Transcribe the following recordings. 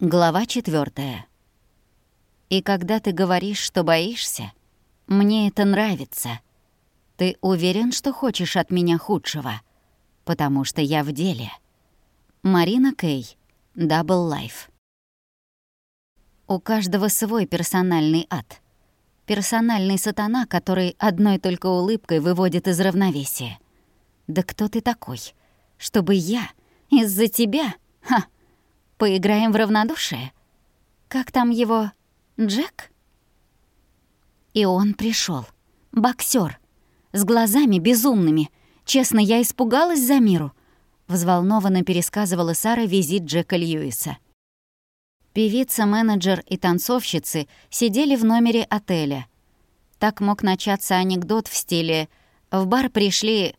Глава четвертая. И когда ты говоришь, что боишься, мне это нравится. Ты уверен, что хочешь от меня худшего? Потому что я в деле. Марина Кей. Double Life. У каждого свой персональный ад. Персональный сатана, который одной только улыбкой выводит из равновесия. Да кто ты такой? Чтобы я из-за тебя... Ха! Поиграем в равнодушие? Как там его... Джек?» И он пришел, боксер, с глазами безумными. Честно, я испугалась за миру. Взволнованно пересказывала Сара визит Джека Льюиса. Певица, менеджер и танцовщицы сидели в номере отеля. Так мог начаться анекдот в стиле «В бар пришли...»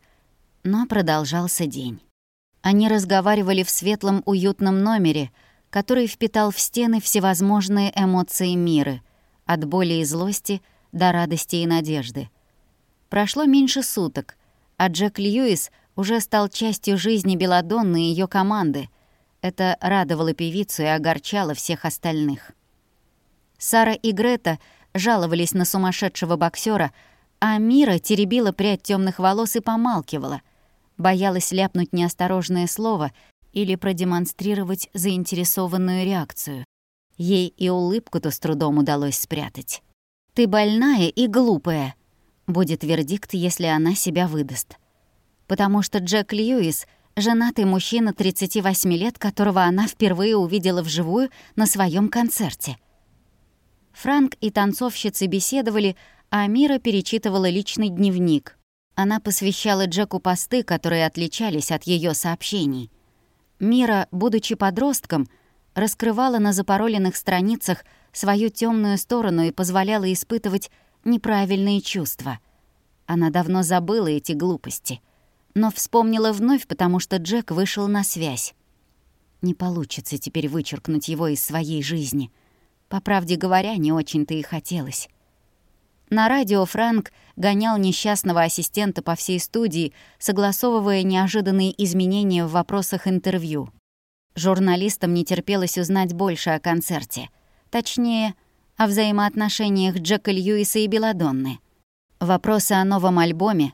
Но продолжался день. Они разговаривали в светлом уютном номере, который впитал в стены всевозможные эмоции мира, от боли и злости до радости и надежды. Прошло меньше суток, а Джек Льюис уже стал частью жизни Беладонны и ее команды. Это радовало певицу и огорчало всех остальных. Сара и Грета жаловались на сумасшедшего боксера, а Мира теребила прядь темных волос и помалкивала — боялась ляпнуть неосторожное слово или продемонстрировать заинтересованную реакцию. Ей и улыбку-то с трудом удалось спрятать. «Ты больная и глупая», — будет вердикт, если она себя выдаст. Потому что Джек Льюис — женатый мужчина 38 лет, которого она впервые увидела вживую на своем концерте. Франк и танцовщицы беседовали, а Мира перечитывала личный дневник — она посвящала Джеку посты, которые отличались от ее сообщений. Мира, будучи подростком, раскрывала на запароленных страницах свою темную сторону и позволяла испытывать неправильные чувства. Она давно забыла эти глупости, но вспомнила вновь, потому что Джек вышел на связь. Не получится теперь вычеркнуть его из своей жизни. По правде говоря, не очень-то и хотелось. На радио Франк гонял несчастного ассистента по всей студии, согласовывая неожиданные изменения в вопросах интервью. Журналистам не терпелось узнать больше о концерте. Точнее, о взаимоотношениях Джека Льюиса и Беладонны. Вопросы о новом альбоме,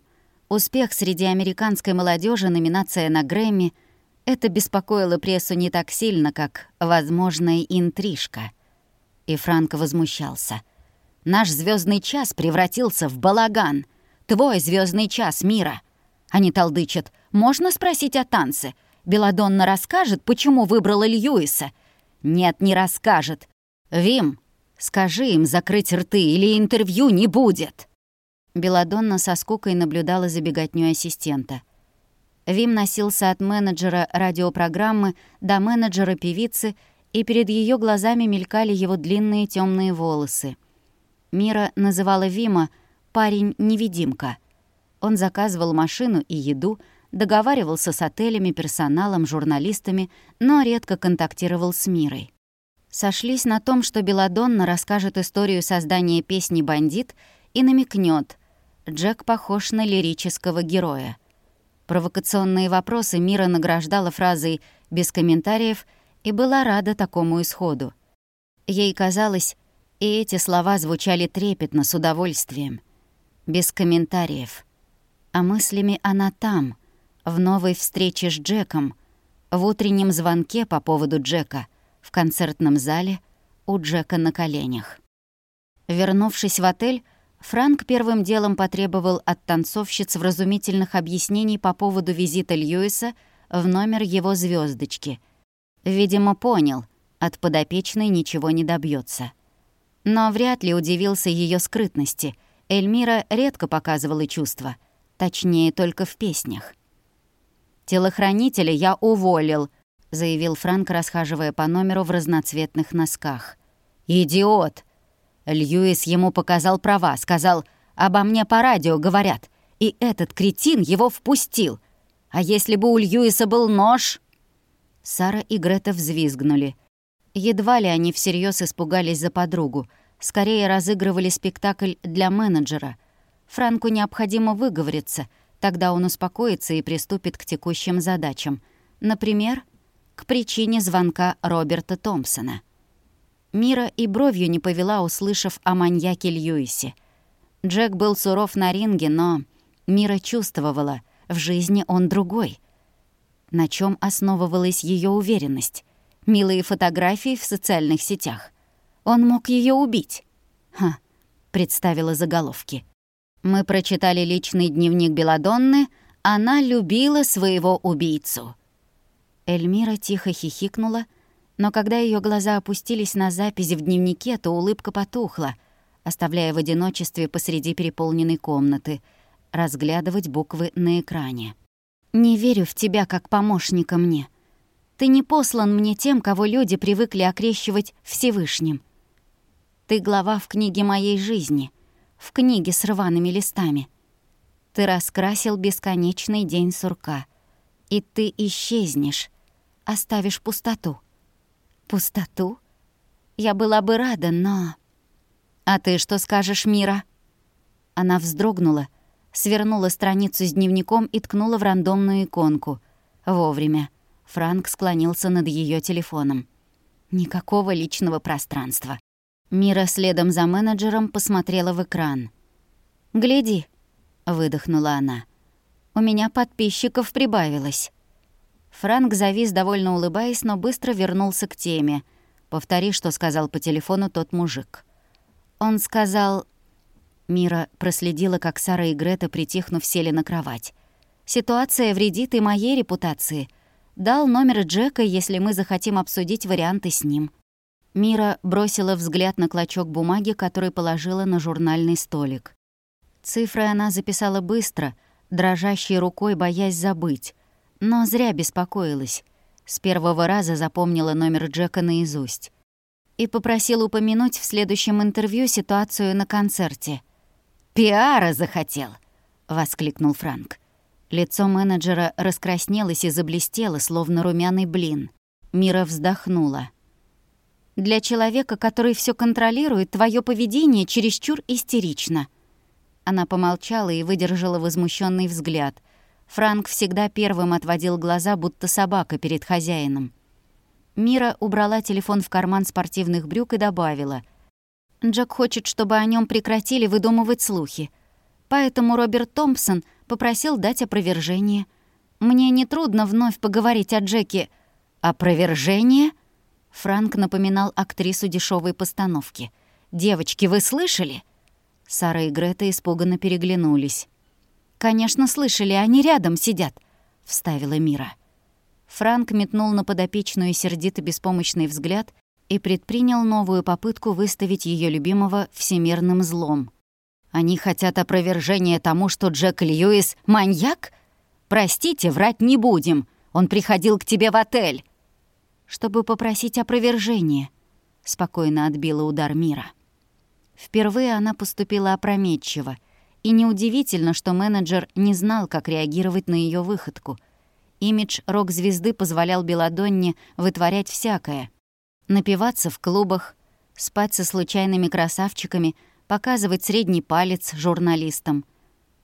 успех среди американской молодежи, номинация на Грэмми — это беспокоило прессу не так сильно, как возможная интрижка. И Франк возмущался — Наш звездный час превратился в балаган. Твой звездный час мира. Они толдычат. Можно спросить о танце? Беладонна расскажет, почему выбрала Льюиса? Нет, не расскажет. Вим, скажи им закрыть рты, или интервью не будет. Беладонна со скукой наблюдала за беготнёй ассистента. Вим носился от менеджера радиопрограммы до менеджера певицы, и перед ее глазами мелькали его длинные темные волосы. Мира называла Вима «парень-невидимка». Он заказывал машину и еду, договаривался с отелями, персоналом, журналистами, но редко контактировал с Мирой. Сошлись на том, что Беладонна расскажет историю создания песни «Бандит» и намекнет. Джек похож на лирического героя. Провокационные вопросы Мира награждала фразой «без комментариев» и была рада такому исходу. Ей казалось, и эти слова звучали трепетно, с удовольствием. Без комментариев. А мыслями она там, в новой встрече с Джеком, в утреннем звонке по поводу Джека, в концертном зале, у Джека на коленях. Вернувшись в отель, Франк первым делом потребовал от танцовщиц вразумительных объяснений по поводу визита Льюиса в номер его звездочки. Видимо, понял, от подопечной ничего не добьется но вряд ли удивился ее скрытности. Эльмира редко показывала чувства, точнее, только в песнях. «Телохранителя я уволил», — заявил Франк, расхаживая по номеру в разноцветных носках. «Идиот!» Льюис ему показал права, сказал, «Обо мне по радио говорят». И этот кретин его впустил. А если бы у Льюиса был нож? Сара и Грета взвизгнули. Едва ли они всерьез испугались за подругу. Скорее разыгрывали спектакль для менеджера. Франку необходимо выговориться, тогда он успокоится и приступит к текущим задачам. Например, к причине звонка Роберта Томпсона. Мира и бровью не повела, услышав о маньяке Льюисе. Джек был суров на ринге, но Мира чувствовала, в жизни он другой. На чем основывалась ее уверенность? Милые фотографии в социальных сетях. Он мог ее убить. Ха, представила заголовки. Мы прочитали личный дневник Беладонны. Она любила своего убийцу. Эльмира тихо хихикнула, но когда ее глаза опустились на записи в дневнике, то улыбка потухла, оставляя в одиночестве посреди переполненной комнаты, разглядывать буквы на экране. «Не верю в тебя как помощника мне. Ты не послан мне тем, кого люди привыкли окрещивать Всевышним. Ты глава в книге моей жизни, в книге с рваными листами. Ты раскрасил бесконечный день сурка, и ты исчезнешь, оставишь пустоту. Пустоту? Я была бы рада, но... «А ты что скажешь, Мира?» Она вздрогнула, свернула страницу с дневником и ткнула в рандомную иконку. Вовремя. Франк склонился над ее телефоном. Никакого личного пространства. Мира следом за менеджером посмотрела в экран. «Гляди», — выдохнула она. «У меня подписчиков прибавилось». Франк завис, довольно улыбаясь, но быстро вернулся к теме. «Повтори, что сказал по телефону тот мужик». Он сказал... Мира проследила, как Сара и Грета, притихнув, сели на кровать. «Ситуация вредит и моей репутации. Дал номер Джека, если мы захотим обсудить варианты с ним». Мира бросила взгляд на клочок бумаги, который положила на журнальный столик. Цифры она записала быстро, дрожащей рукой, боясь забыть. Но зря беспокоилась. С первого раза запомнила номер Джека наизусть. И попросила упомянуть в следующем интервью ситуацию на концерте. «Пиара захотел!» — воскликнул Франк. Лицо менеджера раскраснелось и заблестело, словно румяный блин. Мира вздохнула. «Для человека, который все контролирует, твое поведение чересчур истерично». Она помолчала и выдержала возмущенный взгляд. Франк всегда первым отводил глаза, будто собака перед хозяином. Мира убрала телефон в карман спортивных брюк и добавила. «Джек хочет, чтобы о нем прекратили выдумывать слухи. Поэтому Роберт Томпсон попросил дать опровержение. Мне нетрудно вновь поговорить о Джеке. «Опровержение?» Франк напоминал актрису дешевой постановки. «Девочки, вы слышали?» Сара и Грета испуганно переглянулись. «Конечно, слышали, они рядом сидят», — вставила Мира. Франк метнул на подопечную сердито беспомощный взгляд и предпринял новую попытку выставить ее любимого всемирным злом. «Они хотят опровержения тому, что Джек Льюис — маньяк? Простите, врать не будем. Он приходил к тебе в отель». «Чтобы попросить опровержения», — спокойно отбила удар Мира. Впервые она поступила опрометчиво — и неудивительно, что менеджер не знал, как реагировать на ее выходку. Имидж рок-звезды позволял Беладонне вытворять всякое. Напиваться в клубах, спать со случайными красавчиками, показывать средний палец журналистам.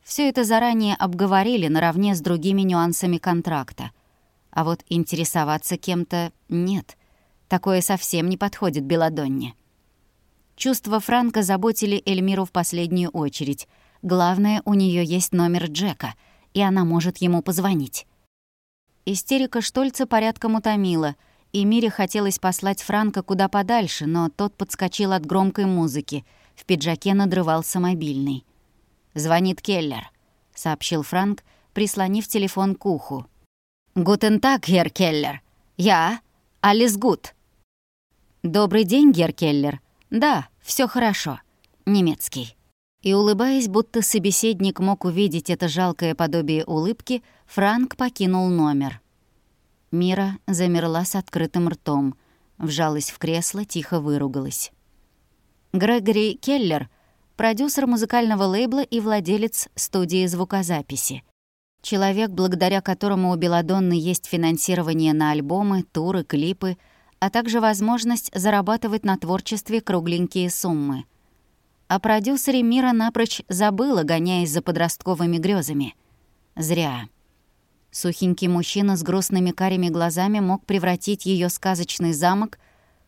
Все это заранее обговорили наравне с другими нюансами контракта. А вот интересоваться кем-то нет. Такое совсем не подходит Беладонне. Чувства Франка заботили Эльмиру в последнюю очередь — Главное, у нее есть номер Джека, и она может ему позвонить. Истерика Штольца порядком утомила, и Мире хотелось послать Франка куда подальше, но тот подскочил от громкой музыки. В пиджаке надрывался мобильный. «Звонит Келлер», — сообщил Франк, прислонив телефон к уху. «Guten Tag, Herr Keller. Ja, alles gut». «Добрый день, герр Келлер. Да, все хорошо. Немецкий». И, улыбаясь, будто собеседник мог увидеть это жалкое подобие улыбки, Франк покинул номер. Мира замерла с открытым ртом, вжалась в кресло, тихо выругалась. Грегори Келлер — продюсер музыкального лейбла и владелец студии звукозаписи. Человек, благодаря которому у Беладонны есть финансирование на альбомы, туры, клипы, а также возможность зарабатывать на творчестве кругленькие суммы — о продюсере мира напрочь забыла, гоняясь за подростковыми грезами. Зря. Сухенький мужчина с грустными карими глазами мог превратить ее сказочный замок,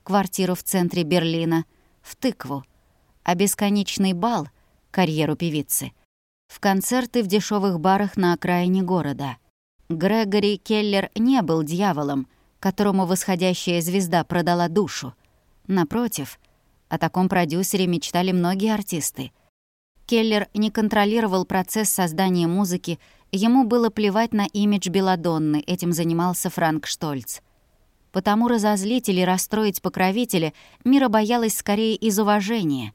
квартиру в центре Берлина, в тыкву, а бесконечный бал, карьеру певицы, в концерты в дешевых барах на окраине города. Грегори Келлер не был дьяволом, которому восходящая звезда продала душу. Напротив, о таком продюсере мечтали многие артисты. Келлер не контролировал процесс создания музыки Ему было плевать на имидж Беладонны, этим занимался Франк Штольц. Потому разозлить или расстроить покровителя Мира боялась скорее из уважения.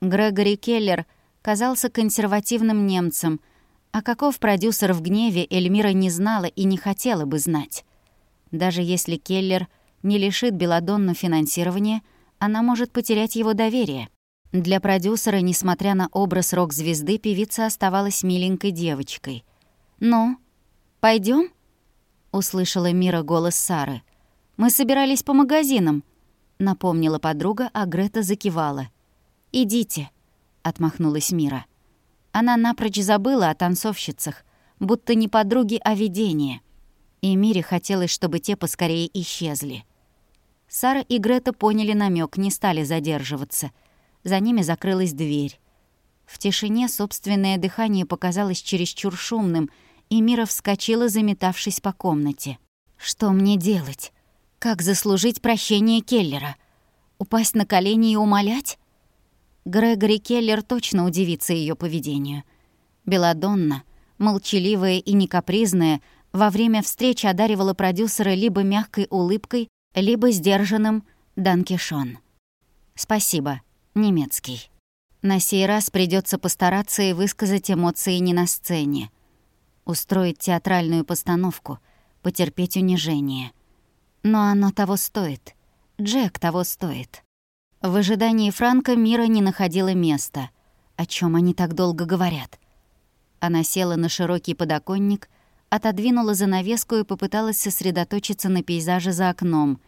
Грегори Келлер казался консервативным немцем, а каков продюсер в гневе Эльмира не знала и не хотела бы знать. Даже если Келлер не лишит Беладонну финансирования, она может потерять его доверие. Для продюсера, несмотря на образ рок-звезды, певица оставалась миленькой девочкой — «Ну, пойдем? услышала Мира голос Сары. «Мы собирались по магазинам», — напомнила подруга, а Грета закивала. «Идите», — отмахнулась Мира. Она напрочь забыла о танцовщицах, будто не подруги, а видение. И Мире хотелось, чтобы те поскорее исчезли. Сара и Грета поняли намек, не стали задерживаться. За ними закрылась дверь. В тишине собственное дыхание показалось чересчур шумным, и Мира вскочила, заметавшись по комнате. «Что мне делать? Как заслужить прощение Келлера? Упасть на колени и умолять?» Грегори Келлер точно удивится ее поведению. Беладонна, молчаливая и некапризная, во время встречи одаривала продюсера либо мягкой улыбкой, либо сдержанным «Данкишон». «Спасибо, немецкий». На сей раз придется постараться и высказать эмоции не на сцене. Устроить театральную постановку, потерпеть унижение. Но оно того стоит. Джек того стоит. В ожидании Франка Мира не находила места. О чем они так долго говорят? Она села на широкий подоконник, отодвинула занавеску и попыталась сосредоточиться на пейзаже за окном.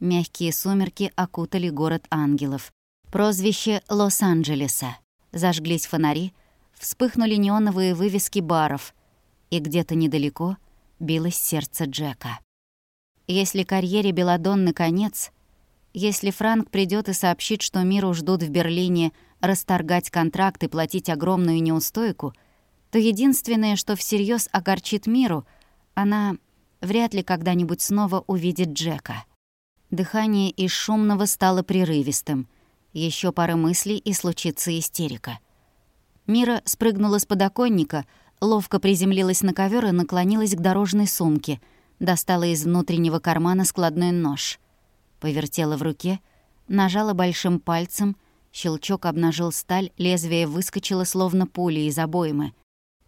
Мягкие сумерки окутали город ангелов. Прозвище Лос-Анджелеса. Зажглись фонари, вспыхнули неоновые вывески баров, и где-то недалеко билось сердце Джека. Если карьере Беладонны конец, если Франк придет и сообщит, что миру ждут в Берлине расторгать контракт и платить огромную неустойку, то единственное, что всерьез огорчит миру, она вряд ли когда-нибудь снова увидит Джека. Дыхание из шумного стало прерывистым. Еще пара мыслей, и случится истерика. Мира спрыгнула с подоконника, ловко приземлилась на ковер и наклонилась к дорожной сумке, достала из внутреннего кармана складной нож. Повертела в руке, нажала большим пальцем, щелчок обнажил сталь, лезвие выскочило словно пули из обоймы.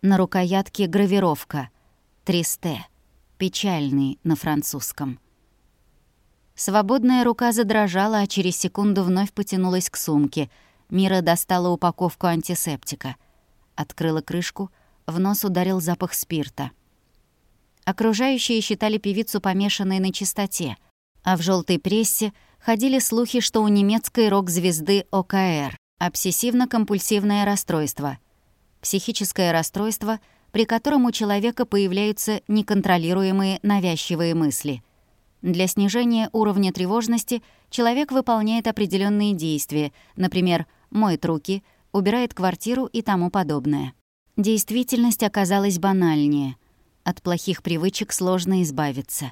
На рукоятке гравировка «Тристе», печальный на французском — Свободная рука задрожала, а через секунду вновь потянулась к сумке. Мира достала упаковку антисептика. Открыла крышку, в нос ударил запах спирта. Окружающие считали певицу помешанной на чистоте, а в желтой прессе ходили слухи, что у немецкой рок-звезды ОКР — обсессивно-компульсивное расстройство. Психическое расстройство, при котором у человека появляются неконтролируемые навязчивые мысли — для снижения уровня тревожности человек выполняет определенные действия, например, моет руки, убирает квартиру и тому подобное. Действительность оказалась банальнее. От плохих привычек сложно избавиться.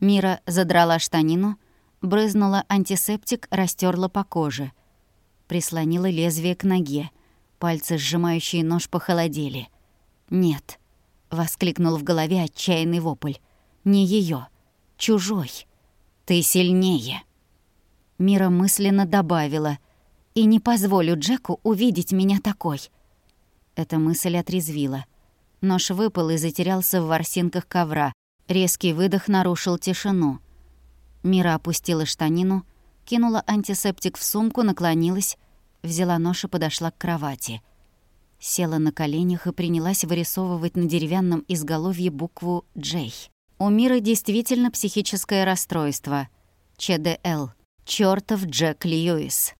Мира задрала штанину, брызнула антисептик, растерла по коже. Прислонила лезвие к ноге. Пальцы, сжимающие нож, похолодели. «Нет», — воскликнул в голове отчаянный вопль. «Не ее чужой. Ты сильнее». Мира мысленно добавила «И не позволю Джеку увидеть меня такой». Эта мысль отрезвила. Нож выпал и затерялся в ворсинках ковра. Резкий выдох нарушил тишину. Мира опустила штанину, кинула антисептик в сумку, наклонилась, взяла нож и подошла к кровати. Села на коленях и принялась вырисовывать на деревянном изголовье букву «Джей». У Мира действительно психическое расстройство. ЧДЛ. Чёртов Джек Льюис.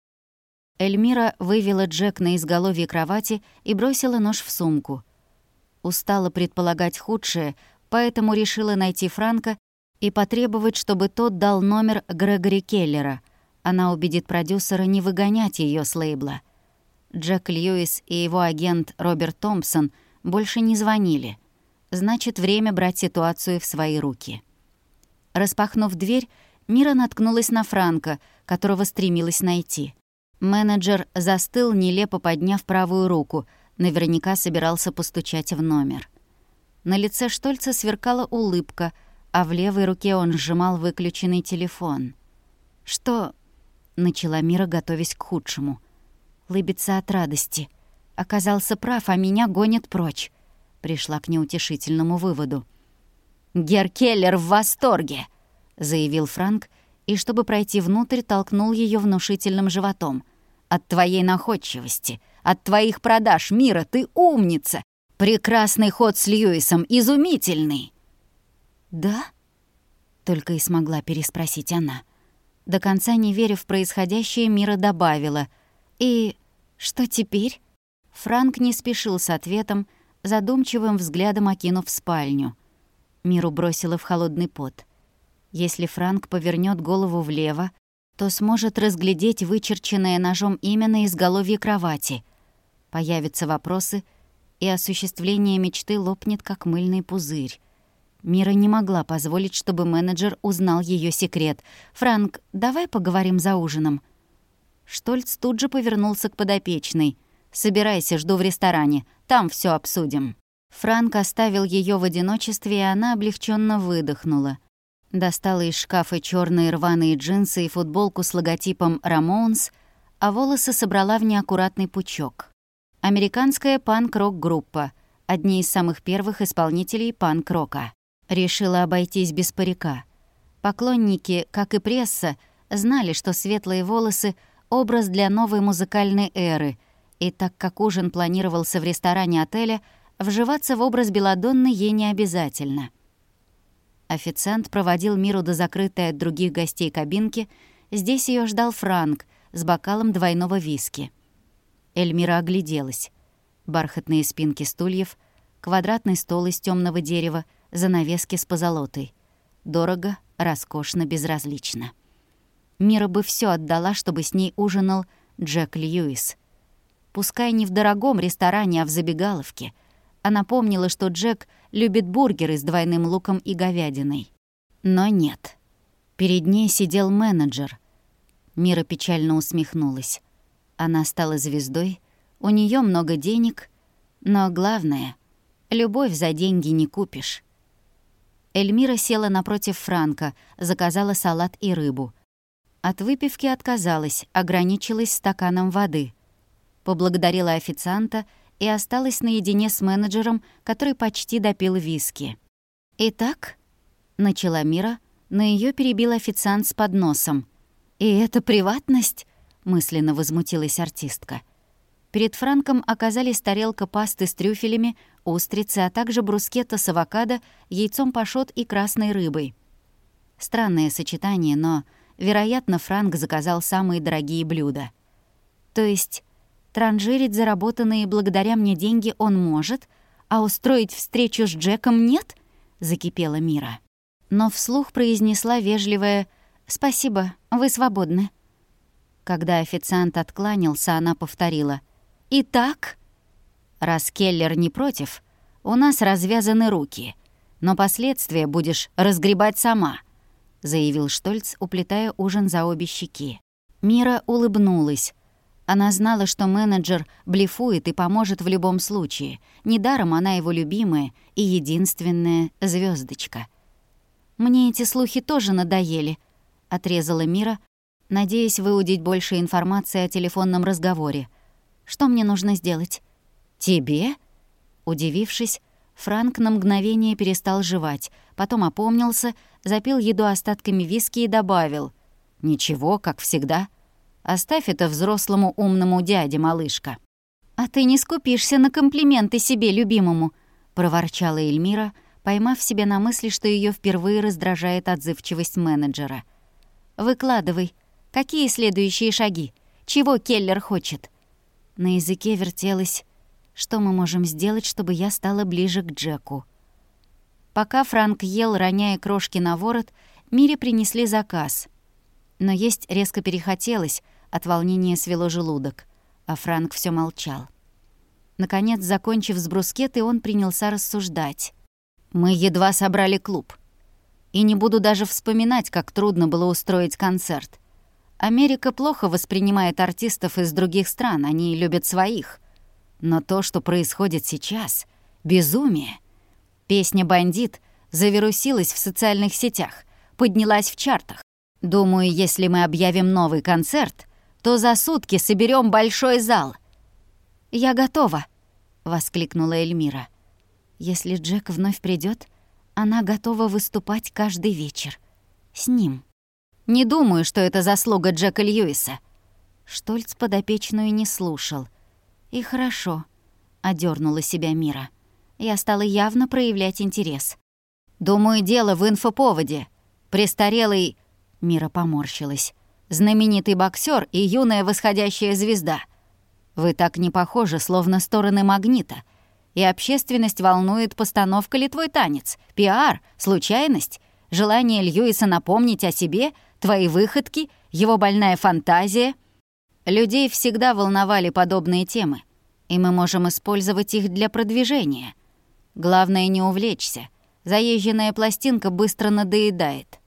Эльмира вывела Джек на изголовье кровати и бросила нож в сумку. Устала предполагать худшее, поэтому решила найти Франка и потребовать, чтобы тот дал номер Грегори Келлера. Она убедит продюсера не выгонять ее с лейбла. Джек Льюис и его агент Роберт Томпсон больше не звонили. Значит, время брать ситуацию в свои руки. Распахнув дверь, Мира наткнулась на Франка, которого стремилась найти. Менеджер застыл, нелепо подняв правую руку, наверняка собирался постучать в номер. На лице Штольца сверкала улыбка, а в левой руке он сжимал выключенный телефон. «Что?» — начала Мира, готовясь к худшему. Лыбится от радости. Оказался прав, а меня гонит прочь. Пришла к неутешительному выводу. «Гер Келлер в восторге!» — заявил Франк, и, чтобы пройти внутрь, толкнул ее внушительным животом. «От твоей находчивости, от твоих продаж, Мира, ты умница! Прекрасный ход с Льюисом, изумительный!» «Да?» — только и смогла переспросить она. До конца не веря в происходящее, Мира добавила. «И что теперь?» Франк не спешил с ответом, задумчивым взглядом окинув спальню. Миру бросила в холодный пот. Если Франк повернет голову влево, то сможет разглядеть вычерченное ножом имя на изголовье кровати. Появятся вопросы, и осуществление мечты лопнет, как мыльный пузырь. Мира не могла позволить, чтобы менеджер узнал ее секрет. «Франк, давай поговорим за ужином». Штольц тут же повернулся к подопечной. «Собирайся, жду в ресторане. Там все обсудим». Франк оставил ее в одиночестве, и она облегченно выдохнула. Достала из шкафа черные рваные джинсы и футболку с логотипом «Рамоунс», а волосы собрала в неаккуратный пучок. Американская панк-рок-группа, одни из самых первых исполнителей панк-рока. Решила обойтись без парика. Поклонники, как и пресса, знали, что светлые волосы — образ для новой музыкальной эры, и так как ужин планировался в ресторане отеля, вживаться в образ Беладонны ей не обязательно — Официант проводил Миру до закрытой от других гостей кабинки. Здесь ее ждал Франк с бокалом двойного виски. Эльмира огляделась. Бархатные спинки стульев, квадратный стол из темного дерева, занавески с позолотой. Дорого, роскошно, безразлично. Мира бы все отдала, чтобы с ней ужинал Джек Льюис. Пускай не в дорогом ресторане, а в забегаловке — она помнила, что Джек любит бургеры с двойным луком и говядиной. Но нет. Перед ней сидел менеджер. Мира печально усмехнулась. Она стала звездой, у нее много денег, но главное — любовь за деньги не купишь. Эльмира села напротив Франка, заказала салат и рыбу. От выпивки отказалась, ограничилась стаканом воды. Поблагодарила официанта и осталась наедине с менеджером, который почти допил виски. «Итак», — начала Мира, но ее перебил официант с подносом. «И это приватность?» — мысленно возмутилась артистка. Перед Франком оказались тарелка пасты с трюфелями, устрицы, а также брускетта с авокадо, яйцом пашот и красной рыбой. Странное сочетание, но, вероятно, Франк заказал самые дорогие блюда. То есть Транжирить заработанные благодаря мне деньги он может, а устроить встречу с Джеком нет?» — закипела Мира. Но вслух произнесла вежливое «Спасибо, вы свободны». Когда официант откланялся, она повторила «Итак?» «Раз Келлер не против, у нас развязаны руки, но последствия будешь разгребать сама», — заявил Штольц, уплетая ужин за обе щеки. Мира улыбнулась, она знала, что менеджер блефует и поможет в любом случае. Недаром она его любимая и единственная звездочка. «Мне эти слухи тоже надоели», — отрезала Мира, надеясь выудить больше информации о телефонном разговоре. «Что мне нужно сделать?» «Тебе?» Удивившись, Франк на мгновение перестал жевать, потом опомнился, запил еду остатками виски и добавил. «Ничего, как всегда». Оставь это взрослому умному дяде, малышка». «А ты не скупишься на комплименты себе, любимому», — проворчала Эльмира, поймав себя на мысли, что ее впервые раздражает отзывчивость менеджера. «Выкладывай. Какие следующие шаги? Чего Келлер хочет?» На языке вертелось «Что мы можем сделать, чтобы я стала ближе к Джеку?» Пока Франк ел, роняя крошки на ворот, Мире принесли заказ. Но есть резко перехотелось, от волнения свело желудок, а Франк все молчал. Наконец, закончив с брускетой, он принялся рассуждать. «Мы едва собрали клуб. И не буду даже вспоминать, как трудно было устроить концерт. Америка плохо воспринимает артистов из других стран, они любят своих. Но то, что происходит сейчас — безумие. Песня «Бандит» завирусилась в социальных сетях, поднялась в чартах. Думаю, если мы объявим новый концерт, то за сутки соберем большой зал — «Я готова!» — воскликнула Эльмира. «Если Джек вновь придет, она готова выступать каждый вечер. С ним. Не думаю, что это заслуга Джека Льюиса». Штольц подопечную не слушал. «И хорошо», — одернула себя Мира. Я стала явно проявлять интерес. «Думаю, дело в инфоповоде. Престарелый...» Мира поморщилась. «Знаменитый боксер и юная восходящая звезда — вы так не похожи, словно стороны магнита. И общественность волнует, постановка ли твой танец, пиар, случайность, желание Льюиса напомнить о себе, твои выходки, его больная фантазия. Людей всегда волновали подобные темы, и мы можем использовать их для продвижения. Главное не увлечься. Заезженная пластинка быстро надоедает.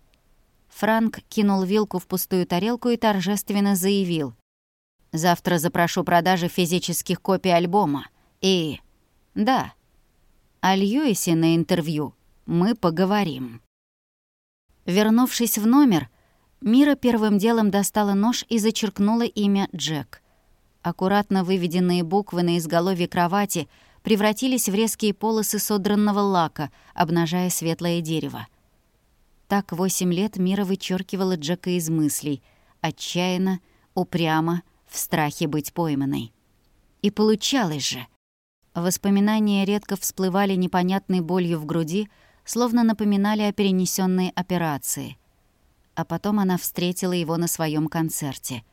Франк кинул вилку в пустую тарелку и торжественно заявил — Завтра запрошу продажи физических копий альбома. И... Да, о Льюисе на интервью мы поговорим. Вернувшись в номер, Мира первым делом достала нож и зачеркнула имя Джек. Аккуратно выведенные буквы на изголовье кровати превратились в резкие полосы содранного лака, обнажая светлое дерево. Так восемь лет Мира вычеркивала Джека из мыслей, отчаянно, упрямо, в страхе быть пойманной. И получалось же. Воспоминания редко всплывали непонятной болью в груди, словно напоминали о перенесенной операции. А потом она встретила его на своем концерте.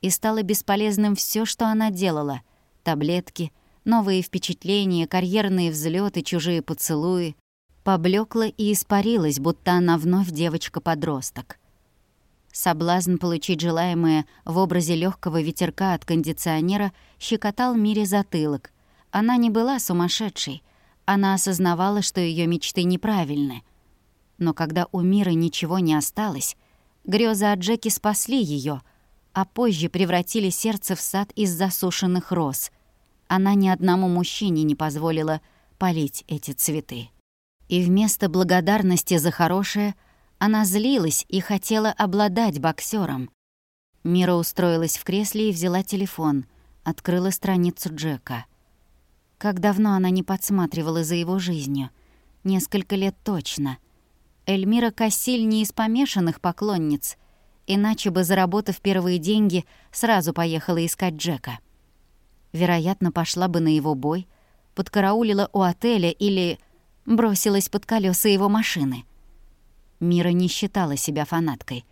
И стало бесполезным все, что она делала. Таблетки, новые впечатления, карьерные взлеты, чужие поцелуи. Поблекла и испарилась, будто она вновь девочка-подросток. Соблазн получить желаемое в образе легкого ветерка от кондиционера щекотал Мире затылок. Она не была сумасшедшей. Она осознавала, что ее мечты неправильны. Но когда у Миры ничего не осталось, грезы о Джеки спасли ее, а позже превратили сердце в сад из засушенных роз. Она ни одному мужчине не позволила полить эти цветы. И вместо благодарности за хорошее — она злилась и хотела обладать боксером. Мира устроилась в кресле и взяла телефон, открыла страницу Джека. Как давно она не подсматривала за его жизнью? Несколько лет точно. Эльмира Кассиль не из помешанных поклонниц, иначе бы, заработав первые деньги, сразу поехала искать Джека. Вероятно, пошла бы на его бой, подкараулила у отеля или бросилась под колеса его машины — Мира не считала себя фанаткой.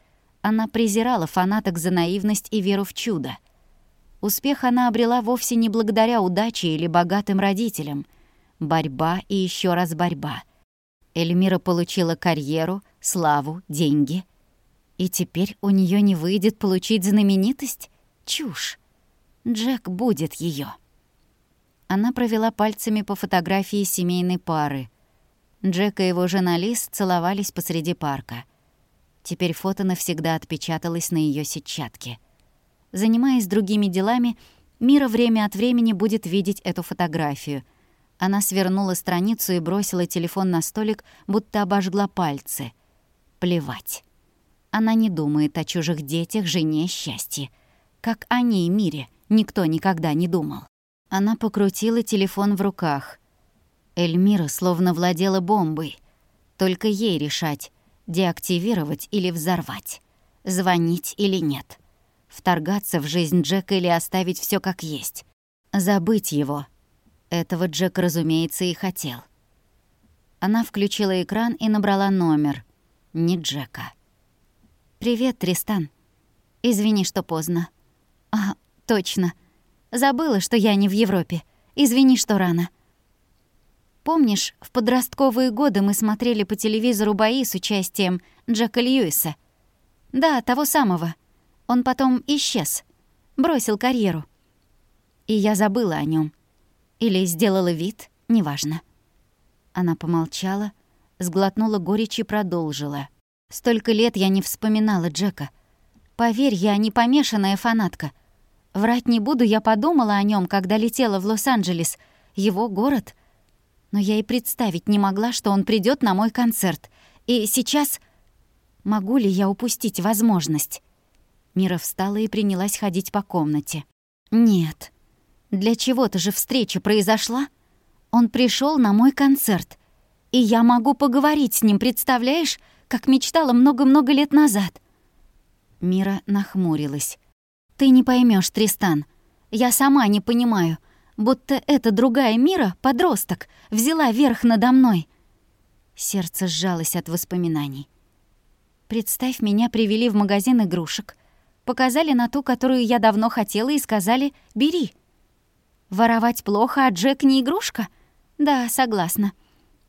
Она презирала фанаток за наивность и веру в чудо. Успех она обрела вовсе не благодаря удаче или богатым родителям. Борьба и еще раз борьба. Эльмира получила карьеру, славу, деньги. И теперь у нее не выйдет получить знаменитость? Чушь. Джек будет ее. Она провела пальцами по фотографии семейной пары — Джек и его жена Лиз целовались посреди парка. Теперь фото навсегда отпечаталось на ее сетчатке. Занимаясь другими делами, Мира время от времени будет видеть эту фотографию. Она свернула страницу и бросила телефон на столик, будто обожгла пальцы. Плевать. Она не думает о чужих детях, жене, счастье. Как о ней, Мире, никто никогда не думал. Она покрутила телефон в руках. Эльмира словно владела бомбой. Только ей решать, деактивировать или взорвать, звонить или нет, вторгаться в жизнь Джека или оставить все как есть, забыть его. Этого Джек, разумеется, и хотел. Она включила экран и набрала номер. Не Джека. «Привет, Тристан. Извини, что поздно». «А, точно. Забыла, что я не в Европе. Извини, что рано». Помнишь, в подростковые годы мы смотрели по телевизору бои с участием Джека Льюиса? Да, того самого. Он потом исчез, бросил карьеру. И я забыла о нем. Или сделала вид, неважно. Она помолчала, сглотнула горечь и продолжила. Столько лет я не вспоминала Джека. Поверь, я не помешанная фанатка. Врать не буду, я подумала о нем, когда летела в Лос-Анджелес, его город. Но я и представить не могла, что он придет на мой концерт. И сейчас... Могу ли я упустить возможность? Мира встала и принялась ходить по комнате. Нет. Для чего-то же встреча произошла. Он пришел на мой концерт. И я могу поговорить с ним, представляешь, как мечтала много-много лет назад. Мира нахмурилась. «Ты не поймешь, Тристан. Я сама не понимаю. Будто эта другая Мира, подросток, взяла верх надо мной». Сердце сжалось от воспоминаний. Представь, меня привели в магазин игрушек, показали на ту, которую я давно хотела, и сказали «бери». Воровать плохо, а Джек не игрушка? Да, согласна.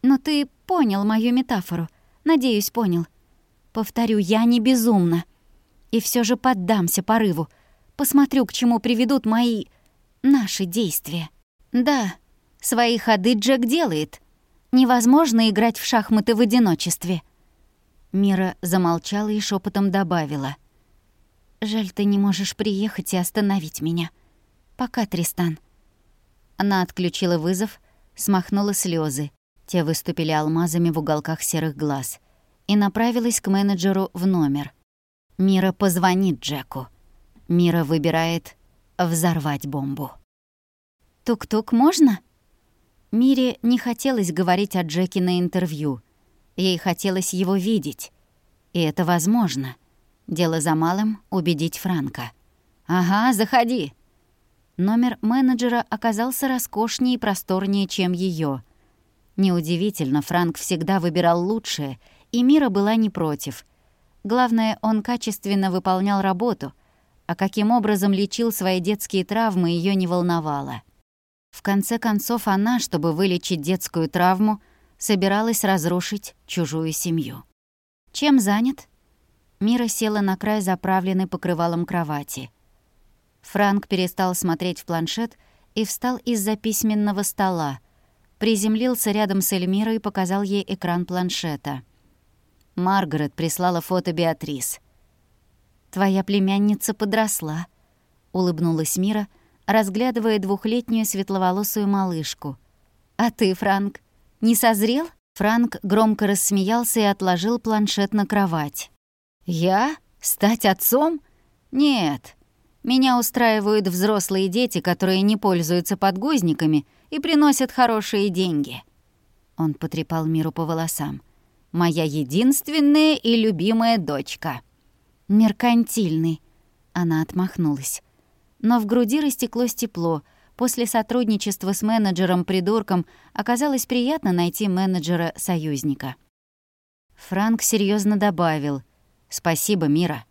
Но ты понял мою метафору. Надеюсь, понял. Повторю, я не безумна. И все же поддамся порыву — Посмотрю, к чему приведут мои... наши действия. Да, свои ходы Джек делает. Невозможно играть в шахматы в одиночестве. Мира замолчала и шепотом добавила. «Жаль, ты не можешь приехать и остановить меня. Пока, Тристан». Она отключила вызов, смахнула слезы. Те выступили алмазами в уголках серых глаз. И направилась к менеджеру в номер. Мира позвонит Джеку. Мира выбирает взорвать бомбу. «Тук-тук, можно?» Мире не хотелось говорить о Джеке на интервью. Ей хотелось его видеть. И это возможно. Дело за малым — убедить Франка. «Ага, заходи». Номер менеджера оказался роскошнее и просторнее, чем ее. Неудивительно, Франк всегда выбирал лучшее, и Мира была не против. Главное, он качественно выполнял работу — а каким образом лечил свои детские травмы, ее не волновало. В конце концов, она, чтобы вылечить детскую травму, собиралась разрушить чужую семью. Чем занят? Мира села на край заправленной покрывалом кровати. Франк перестал смотреть в планшет и встал из-за письменного стола, приземлился рядом с Эльмирой и показал ей экран планшета. Маргарет прислала фото Беатрис — Твоя племянница подросла», — улыбнулась Мира, разглядывая двухлетнюю светловолосую малышку. «А ты, Франк, не созрел?» Франк громко рассмеялся и отложил планшет на кровать. «Я? Стать отцом? Нет. Меня устраивают взрослые дети, которые не пользуются подгузниками и приносят хорошие деньги». Он потрепал Миру по волосам. «Моя единственная и любимая дочка». «Меркантильный», — она отмахнулась. Но в груди растеклось тепло. После сотрудничества с менеджером-придурком оказалось приятно найти менеджера-союзника. Франк серьезно добавил «Спасибо, Мира.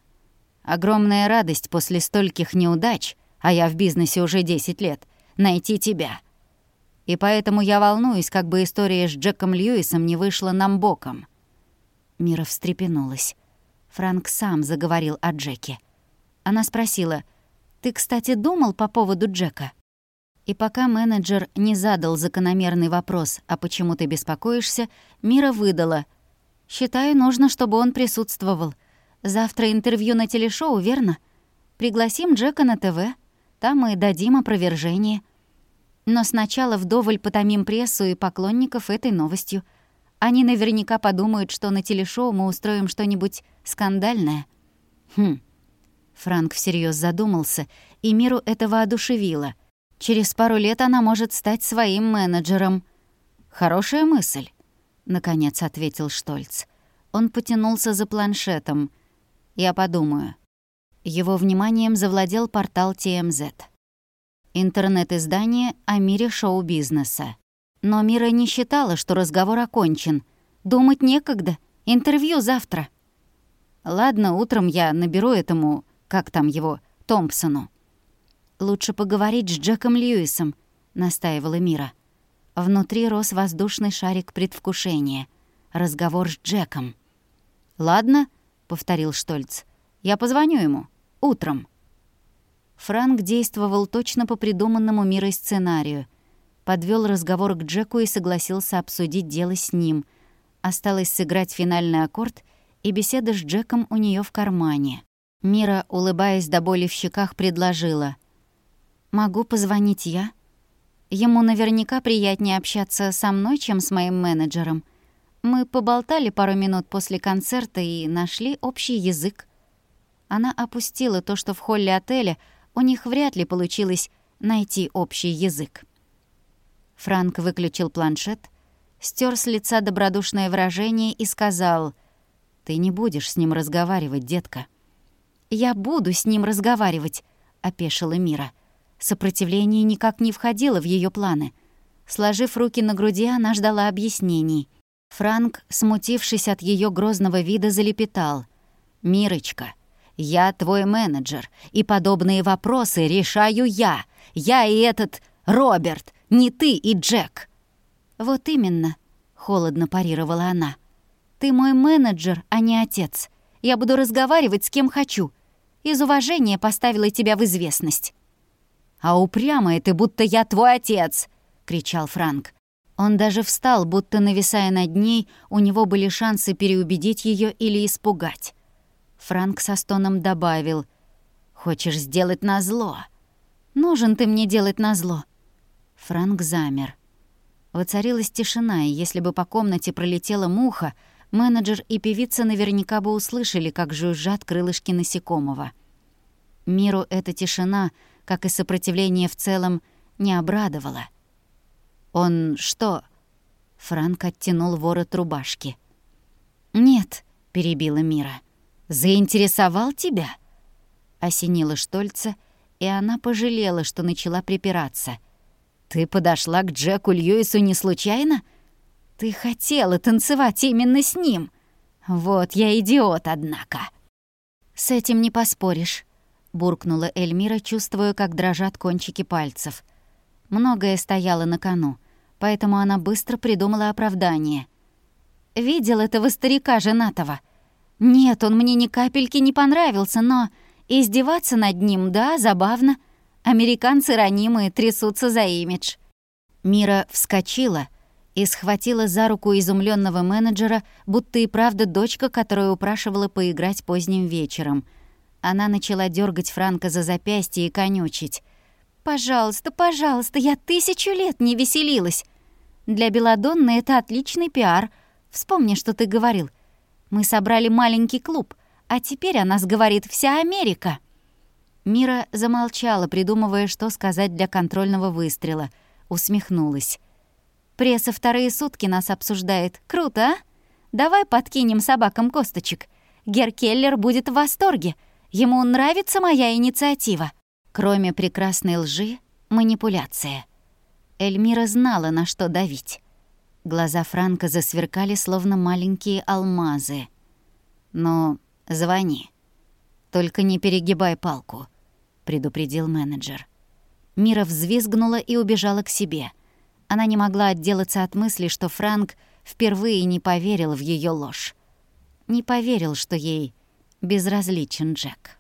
Огромная радость после стольких неудач, а я в бизнесе уже 10 лет, найти тебя. И поэтому я волнуюсь, как бы история с Джеком Льюисом не вышла нам боком». Мира встрепенулась. Франк сам заговорил о Джеке. Она спросила, «Ты, кстати, думал по поводу Джека?» И пока менеджер не задал закономерный вопрос, «А почему ты беспокоишься?», Мира выдала, «Считаю, нужно, чтобы он присутствовал. Завтра интервью на телешоу, верно? Пригласим Джека на ТВ, там мы дадим опровержение. Но сначала вдоволь потомим прессу и поклонников этой новостью — они наверняка подумают, что на телешоу мы устроим что-нибудь скандальное. Хм. Франк всерьез задумался, и миру это воодушевило. Через пару лет она может стать своим менеджером. Хорошая мысль, наконец ответил Штольц. Он потянулся за планшетом. Я подумаю. Его вниманием завладел портал TMZ. Интернет-издание о мире шоу-бизнеса. Но Мира не считала, что разговор окончен. Думать некогда. Интервью завтра. Ладно, утром я наберу этому, как там его, Томпсону. «Лучше поговорить с Джеком Льюисом», — настаивала Мира. Внутри рос воздушный шарик предвкушения. Разговор с Джеком. «Ладно», — повторил Штольц. «Я позвоню ему. Утром». Франк действовал точно по придуманному мирой сценарию. Подвел разговор к Джеку и согласился обсудить дело с ним. Осталось сыграть финальный аккорд, и беседа с Джеком у нее в кармане. Мира, улыбаясь до боли в щеках, предложила. «Могу позвонить я? Ему наверняка приятнее общаться со мной, чем с моим менеджером. Мы поболтали пару минут после концерта и нашли общий язык. Она опустила то, что в холле отеля у них вряд ли получилось найти общий язык. Франк выключил планшет, стер с лица добродушное выражение и сказал, «Ты не будешь с ним разговаривать, детка». «Я буду с ним разговаривать», — опешила Мира. Сопротивление никак не входило в ее планы. Сложив руки на груди, она ждала объяснений. Франк, смутившись от ее грозного вида, залепетал. «Мирочка, я твой менеджер, и подобные вопросы решаю я. Я и этот Роберт, не ты и Джек». «Вот именно», — холодно парировала она. «Ты мой менеджер, а не отец. Я буду разговаривать с кем хочу. Из уважения поставила тебя в известность». «А упрямая ты, будто я твой отец!» — кричал Франк. Он даже встал, будто нависая над ней, у него были шансы переубедить ее или испугать. Франк со стоном добавил. «Хочешь сделать назло?» «Нужен ты мне делать назло». Франк замер. Воцарилась тишина, и если бы по комнате пролетела муха, менеджер и певица наверняка бы услышали, как жужжат крылышки насекомого. Миру эта тишина, как и сопротивление в целом, не обрадовала. «Он что?» Франк оттянул ворот рубашки. «Нет», — перебила Мира. «Заинтересовал тебя?» Осенила Штольца, и она пожалела, что начала припираться. «Ты подошла к Джеку Льюису не случайно? Ты хотела танцевать именно с ним. Вот я идиот, однако». «С этим не поспоришь», — буркнула Эльмира, чувствуя, как дрожат кончики пальцев. Многое стояло на кону, поэтому она быстро придумала оправдание. «Видел этого старика женатого?» Нет, он мне ни капельки не понравился, но издеваться над ним, да, забавно. Американцы ранимые трясутся за имидж. Мира вскочила и схватила за руку изумленного менеджера, будто и правда дочка, которая упрашивала поиграть поздним вечером. Она начала дергать Франка за запястье и конючить. «Пожалуйста, пожалуйста, я тысячу лет не веселилась. Для Беладонны это отличный пиар. Вспомни, что ты говорил — мы собрали маленький клуб, а теперь о нас говорит вся Америка». Мира замолчала, придумывая, что сказать для контрольного выстрела. Усмехнулась. «Пресса вторые сутки нас обсуждает. Круто, а? Давай подкинем собакам косточек. Гер Келлер будет в восторге. Ему нравится моя инициатива». Кроме прекрасной лжи, манипуляция. Эльмира знала, на что давить. Глаза Франка засверкали, словно маленькие алмазы. «Ну, звони. Только не перегибай палку», — предупредил менеджер. Мира взвизгнула и убежала к себе. Она не могла отделаться от мысли, что Франк впервые не поверил в ее ложь. Не поверил, что ей безразличен Джек.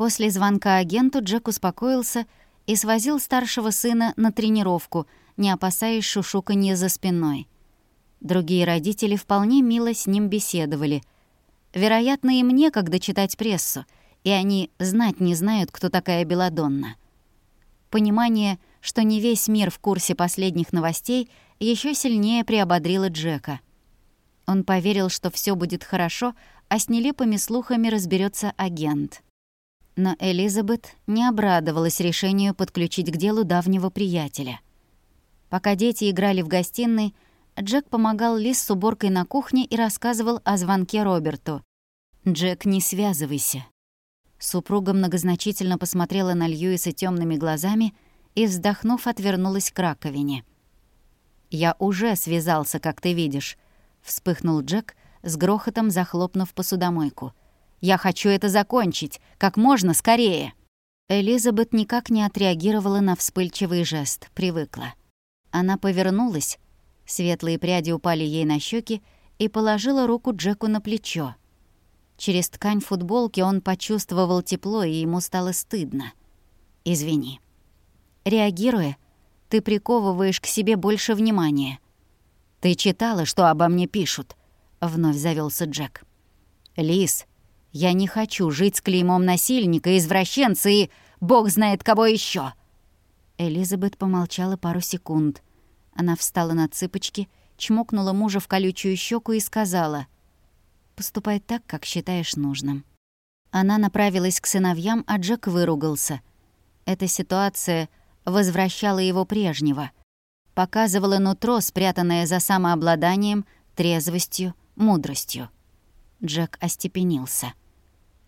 После звонка агенту Джек успокоился и свозил старшего сына на тренировку — не опасаясь шушуканья за спиной. Другие родители вполне мило с ним беседовали. Вероятно, им некогда читать прессу, и они знать не знают, кто такая Беладонна. Понимание, что не весь мир в курсе последних новостей, еще сильнее приободрило Джека. Он поверил, что все будет хорошо, а с нелепыми слухами разберется агент. Но Элизабет не обрадовалась решению подключить к делу давнего приятеля — Пока дети играли в гостиной, Джек помогал Лиз с уборкой на кухне и рассказывал о звонке Роберту. «Джек, не связывайся». Супруга многозначительно посмотрела на Льюиса темными глазами и, вздохнув, отвернулась к раковине. «Я уже связался, как ты видишь», — вспыхнул Джек, с грохотом захлопнув посудомойку. «Я хочу это закончить, как можно скорее». Элизабет никак не отреагировала на вспыльчивый жест, привыкла. Она повернулась, светлые пряди упали ей на щеки и положила руку Джеку на плечо. Через ткань футболки он почувствовал тепло, и ему стало стыдно. «Извини». Реагируя, ты приковываешь к себе больше внимания. «Ты читала, что обо мне пишут?» — вновь завелся Джек. «Лис, я не хочу жить с клеймом насильника, извращенца и бог знает кого еще. Элизабет помолчала пару секунд. Она встала на цыпочки, чмокнула мужа в колючую щеку и сказала «Поступай так, как считаешь нужным». Она направилась к сыновьям, а Джек выругался. Эта ситуация возвращала его прежнего. Показывала нутро, спрятанное за самообладанием, трезвостью, мудростью. Джек остепенился.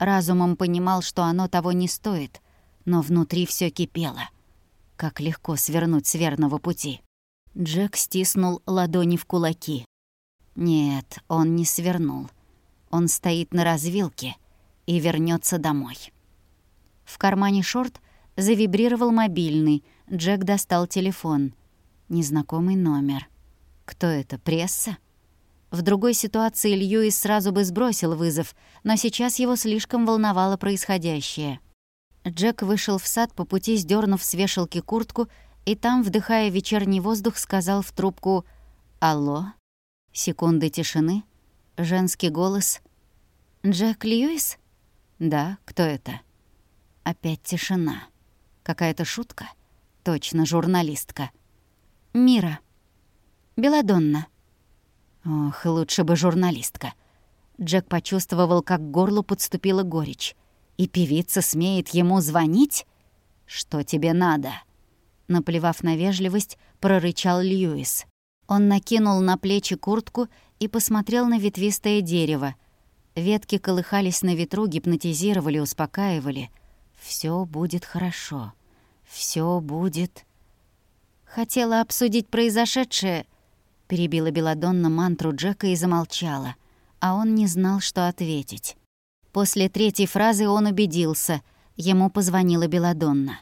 Разумом понимал, что оно того не стоит, но внутри все кипело. Как легко свернуть с верного пути. Джек стиснул ладони в кулаки. Нет, он не свернул. Он стоит на развилке и вернется домой. В кармане шорт завибрировал мобильный. Джек достал телефон. Незнакомый номер. Кто это, пресса? В другой ситуации Льюис сразу бы сбросил вызов, но сейчас его слишком волновало происходящее. Джек вышел в сад, по пути сдернув с вешалки куртку, и там, вдыхая вечерний воздух, сказал в трубку «Алло?» Секунды тишины, женский голос «Джек Льюис?» «Да, кто это?» Опять тишина. Какая-то шутка? Точно, журналистка. «Мира. Беладонна». Ох, лучше бы журналистка. Джек почувствовал, как к горлу подступила горечь. И певица смеет ему звонить? Что тебе надо? Наплевав на вежливость, прорычал Льюис. Он накинул на плечи куртку и посмотрел на ветвистое дерево. Ветки колыхались на ветру, гипнотизировали, успокаивали. Все будет хорошо. Все будет... Хотела обсудить произошедшее, перебила Беладонна мантру Джека и замолчала, а он не знал, что ответить. После третьей фразы он убедился, ему позвонила Беладонна.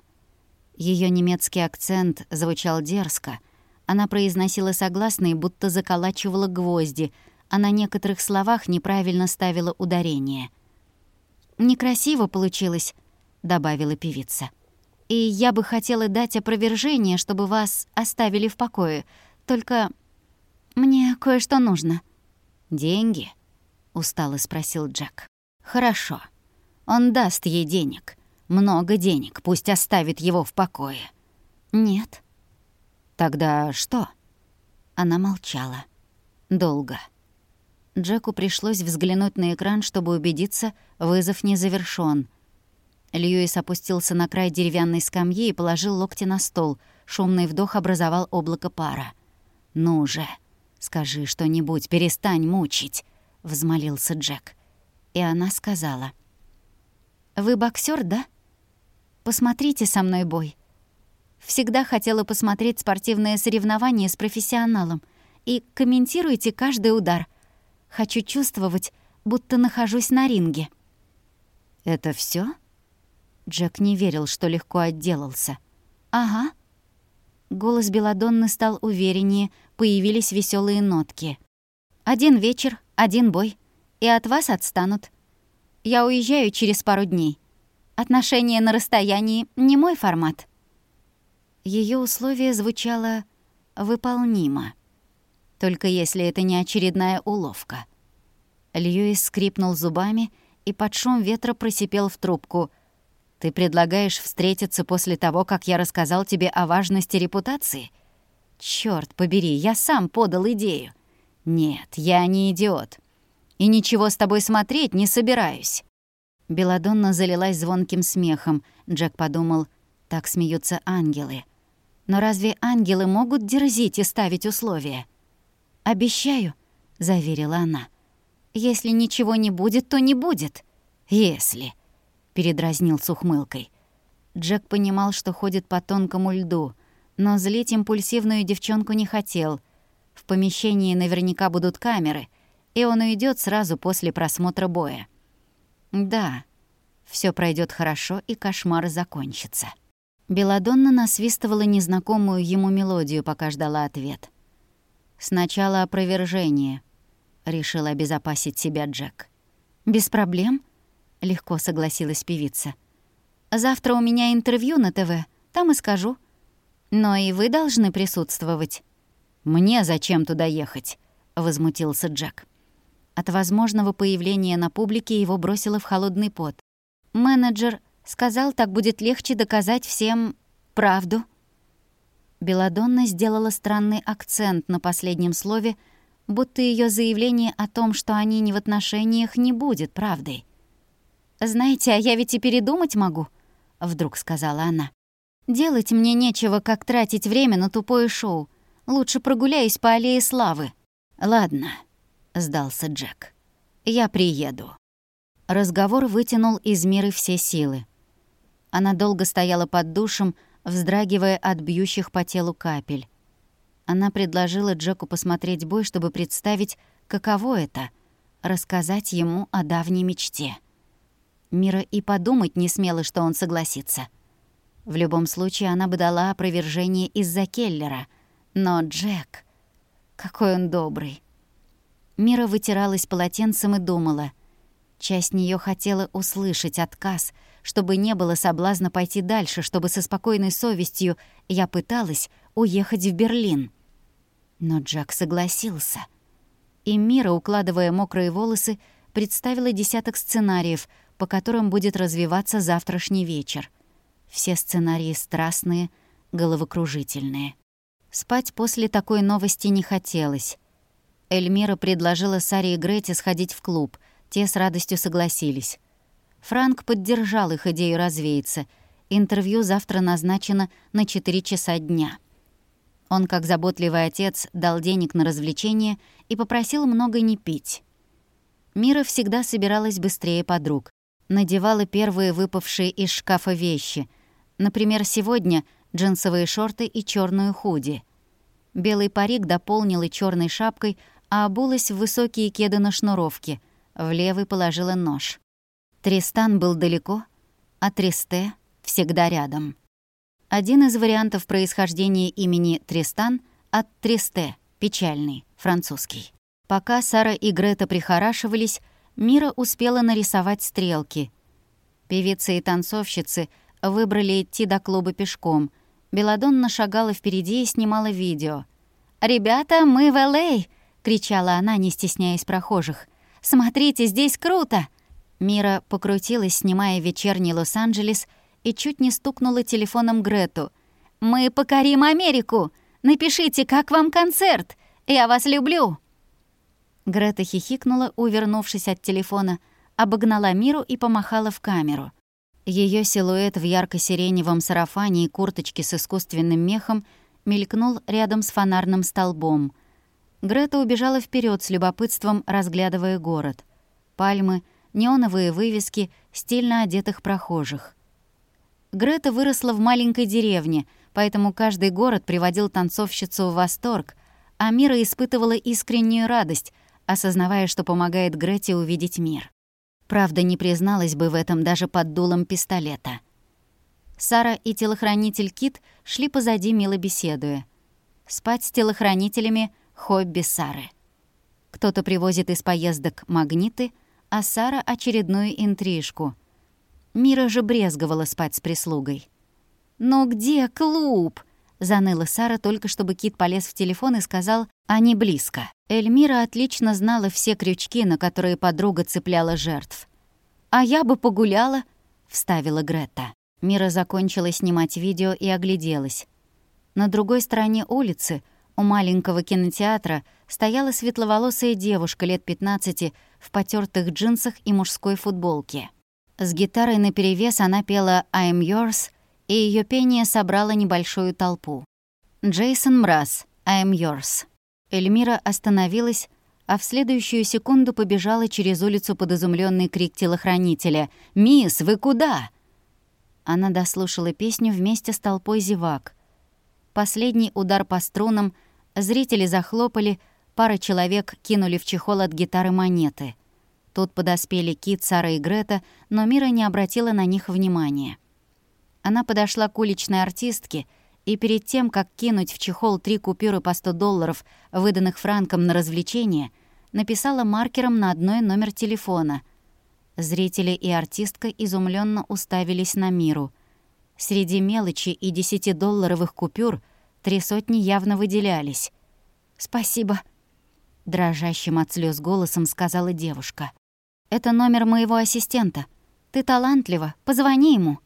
Ее немецкий акцент звучал дерзко. Она произносила согласные, будто заколачивала гвозди, а на некоторых словах неправильно ставила ударение. «Некрасиво получилось», — добавила певица. «И я бы хотела дать опровержение, чтобы вас оставили в покое. Только «Мне кое-что нужно». «Деньги?» — устало спросил Джек. «Хорошо. Он даст ей денег. Много денег. Пусть оставит его в покое». «Нет». «Тогда что?» Она молчала. Долго. Джеку пришлось взглянуть на экран, чтобы убедиться, вызов не завершён. Льюис опустился на край деревянной скамьи и положил локти на стол. Шумный вдох образовал облако пара. «Ну же!» «Скажи что-нибудь, перестань мучить», — взмолился Джек. И она сказала. «Вы боксер, да? Посмотрите со мной бой. Всегда хотела посмотреть спортивное соревнование с профессионалом и комментируйте каждый удар. Хочу чувствовать, будто нахожусь на ринге». «Это все? Джек не верил, что легко отделался. «Ага». Голос Беладонны стал увереннее, появились веселые нотки. «Один вечер, один бой, и от вас отстанут. Я уезжаю через пару дней. Отношения на расстоянии — не мой формат». Ее условие звучало «выполнимо». Только если это не очередная уловка. Льюис скрипнул зубами и под шум ветра просипел в трубку. «Ты предлагаешь встретиться после того, как я рассказал тебе о важности репутации?» Черт побери, я сам подал идею. Нет, я не идиот. И ничего с тобой смотреть не собираюсь. Беладонна залилась звонким смехом. Джек подумал, так смеются ангелы. Но разве ангелы могут дерзить и ставить условия? «Обещаю», — заверила она. «Если ничего не будет, то не будет». «Если», — передразнил с ухмылкой. Джек понимал, что ходит по тонкому льду — но злить импульсивную девчонку не хотел. В помещении наверняка будут камеры, и он уйдет сразу после просмотра боя. Да, все пройдет хорошо, и кошмар закончится. Беладонна насвистывала незнакомую ему мелодию, пока ждала ответ. «Сначала опровержение», — решил обезопасить себя Джек. «Без проблем», — легко согласилась певица. «Завтра у меня интервью на ТВ, там и скажу. Но и вы должны присутствовать». «Мне зачем туда ехать?» — возмутился Джек. От возможного появления на публике его бросило в холодный пот. Менеджер сказал, так будет легче доказать всем правду. Беладонна сделала странный акцент на последнем слове, будто ее заявление о том, что они не в отношениях, не будет правдой. «Знаете, а я ведь и передумать могу», — вдруг сказала она. «Делать мне нечего, как тратить время на тупое шоу. Лучше прогуляюсь по аллее славы». «Ладно», — сдался Джек. «Я приеду». Разговор вытянул из мира все силы. Она долго стояла под душем, вздрагивая от бьющих по телу капель. Она предложила Джеку посмотреть бой, чтобы представить, каково это — рассказать ему о давней мечте. Мира и подумать не смела, что он согласится. В любом случае, она бы дала опровержение из-за Келлера. Но Джек... Какой он добрый. Мира вытиралась полотенцем и думала. Часть нее хотела услышать отказ, чтобы не было соблазна пойти дальше, чтобы со спокойной совестью я пыталась уехать в Берлин. Но Джек согласился. И Мира, укладывая мокрые волосы, представила десяток сценариев, по которым будет развиваться завтрашний вечер. Все сценарии страстные, головокружительные. Спать после такой новости не хотелось. Эльмира предложила Саре и Грете сходить в клуб. Те с радостью согласились. Франк поддержал их идею развеяться. Интервью завтра назначено на 4 часа дня. Он, как заботливый отец, дал денег на развлечения и попросил много не пить. Мира всегда собиралась быстрее подруг. Надевала первые выпавшие из шкафа вещи. Например, сегодня джинсовые шорты и черную худи. Белый парик дополнила черной шапкой, а обулась в высокие кеды на шнуровке. В левый положила нож. Тристан был далеко, а Тристе всегда рядом. Один из вариантов происхождения имени Тристан от Тристе, печальный, французский. Пока Сара и Грета прихорашивались, Мира успела нарисовать стрелки. Певицы и танцовщицы выбрали идти до клуба пешком. Беладонна шагала впереди и снимала видео. «Ребята, мы в Л.А.!» — кричала она, не стесняясь прохожих. «Смотрите, здесь круто!» Мира покрутилась, снимая вечерний Лос-Анджелес, и чуть не стукнула телефоном Грету. «Мы покорим Америку! Напишите, как вам концерт! Я вас люблю!» Грета хихикнула, увернувшись от телефона, обогнала Миру и помахала в камеру. Ее силуэт в ярко-сиреневом сарафане и курточке с искусственным мехом мелькнул рядом с фонарным столбом. Грета убежала вперед с любопытством, разглядывая город. Пальмы, неоновые вывески, стильно одетых прохожих. Грета выросла в маленькой деревне, поэтому каждый город приводил танцовщицу в восторг, а Мира испытывала искреннюю радость, осознавая, что помогает Грете увидеть мир. Правда, не призналась бы в этом даже под дулом пистолета. Сара и телохранитель Кит шли позади, мило беседуя. Спать с телохранителями хобби Сары. Кто-то привозит из поездок магниты, а Сара — очередную интрижку. Мира же брезговала спать с прислугой. «Но где клуб?» — заныла Сара, только чтобы Кит полез в телефон и сказал «они близко». Эльмира отлично знала все крючки, на которые подруга цепляла жертв. «А я бы погуляла», — вставила Грета. Мира закончила снимать видео и огляделась. На другой стороне улицы — у маленького кинотеатра стояла светловолосая девушка лет 15 в потертых джинсах и мужской футболке. С гитарой наперевес она пела «I'm yours», и ее пение собрало небольшую толпу. Джейсон Мраз «I'm yours». Эльмира остановилась, а в следующую секунду побежала через улицу под изумленный крик телохранителя «Мисс, вы куда?». Она дослушала песню вместе с толпой зевак. Последний удар по струнам — Зрители захлопали, пара человек кинули в чехол от гитары монеты. Тут подоспели Кит, Сара и Грета, но Мира не обратила на них внимания. Она подошла к уличной артистке и перед тем, как кинуть в чехол три купюры по 100 долларов, выданных Франком на развлечение, написала маркером на одной номер телефона. Зрители и артистка изумленно уставились на миру. Среди мелочи и десятидолларовых купюр три сотни явно выделялись. «Спасибо», — дрожащим от слез голосом сказала девушка. «Это номер моего ассистента. Ты талантлива, позвони ему».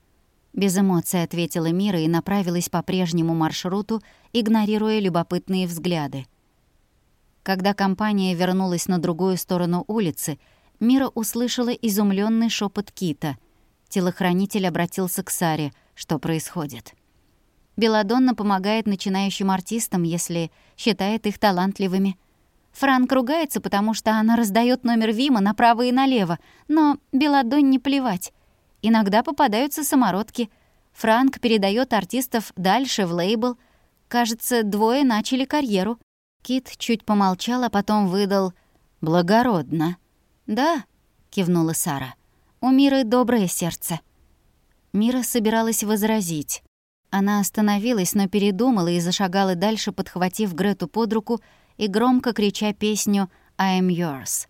Без эмоций ответила Мира и направилась по прежнему маршруту, игнорируя любопытные взгляды. Когда компания вернулась на другую сторону улицы, Мира услышала изумленный шепот Кита. Телохранитель обратился к Саре. Что происходит? Беладонна помогает начинающим артистам, если считает их талантливыми. Франк ругается, потому что она раздает номер Вима направо и налево, но Беладонне плевать. Иногда попадаются самородки. Франк передает артистов дальше в лейбл. Кажется, двое начали карьеру. Кит чуть помолчал, а потом выдал «Благородно». «Да», — кивнула Сара, — «у Миры доброе сердце». Мира собиралась возразить. Она остановилась, но передумала и зашагала дальше, подхватив Грету под руку и громко крича песню «I am yours».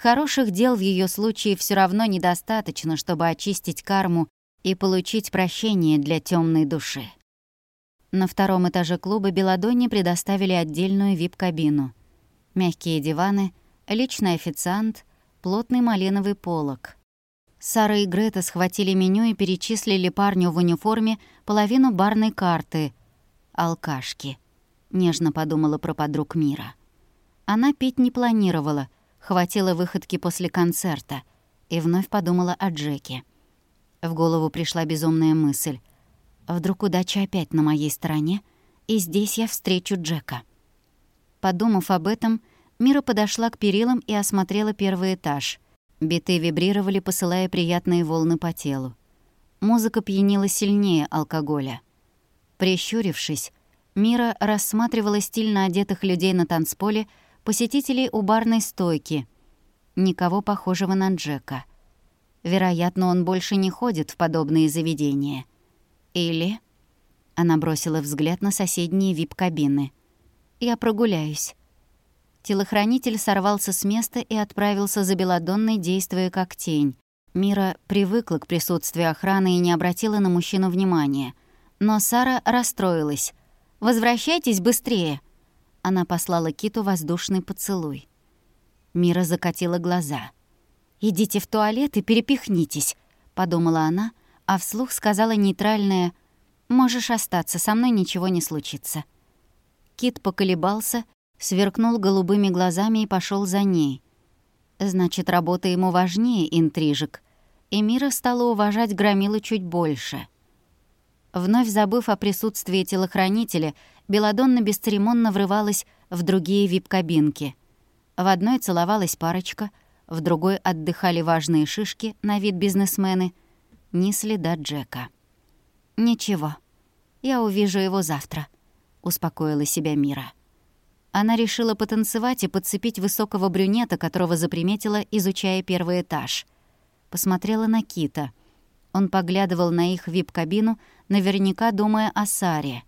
Хороших дел в ее случае все равно недостаточно, чтобы очистить карму и получить прощение для темной души. На втором этаже клуба Беладонне предоставили отдельную вип-кабину. Мягкие диваны, личный официант, плотный малиновый полог. Сара и Грета схватили меню и перечислили парню в униформе половину барной карты. «Алкашки», — нежно подумала про подруг мира. Она пить не планировала, хватило выходки после концерта, и вновь подумала о Джеке. В голову пришла безумная мысль. Вдруг удача опять на моей стороне, и здесь я встречу Джека. Подумав об этом, Мира подошла к перилам и осмотрела первый этаж — Биты вибрировали, посылая приятные волны по телу. Музыка пьянила сильнее алкоголя. Прищурившись, Мира рассматривала стильно одетых людей на танцполе, посетителей у барной стойки. Никого похожего на Джека. Вероятно, он больше не ходит в подобные заведения. Или... Она бросила взгляд на соседние вип-кабины. «Я прогуляюсь. Телохранитель сорвался с места и отправился за Беладонной, действуя как тень. Мира привыкла к присутствию охраны и не обратила на мужчину внимания. Но Сара расстроилась. «Возвращайтесь быстрее!» Она послала Киту воздушный поцелуй. Мира закатила глаза. «Идите в туалет и перепихнитесь», — подумала она, а вслух сказала нейтральное «Можешь остаться, со мной ничего не случится». Кит поколебался сверкнул голубыми глазами и пошел за ней. Значит, работа ему важнее интрижек. И Мира стала уважать Громилу чуть больше. Вновь забыв о присутствии телохранителя, Беладонна бесцеремонно врывалась в другие вип-кабинки. В одной целовалась парочка, в другой отдыхали важные шишки, на вид бизнесмены. Ни следа Джека. «Ничего, я увижу его завтра», — успокоила себя Мира. Она решила потанцевать и подцепить высокого брюнета, которого заприметила, изучая первый этаж. Посмотрела на Кита. Он поглядывал на их вип-кабину, наверняка думая о Саре.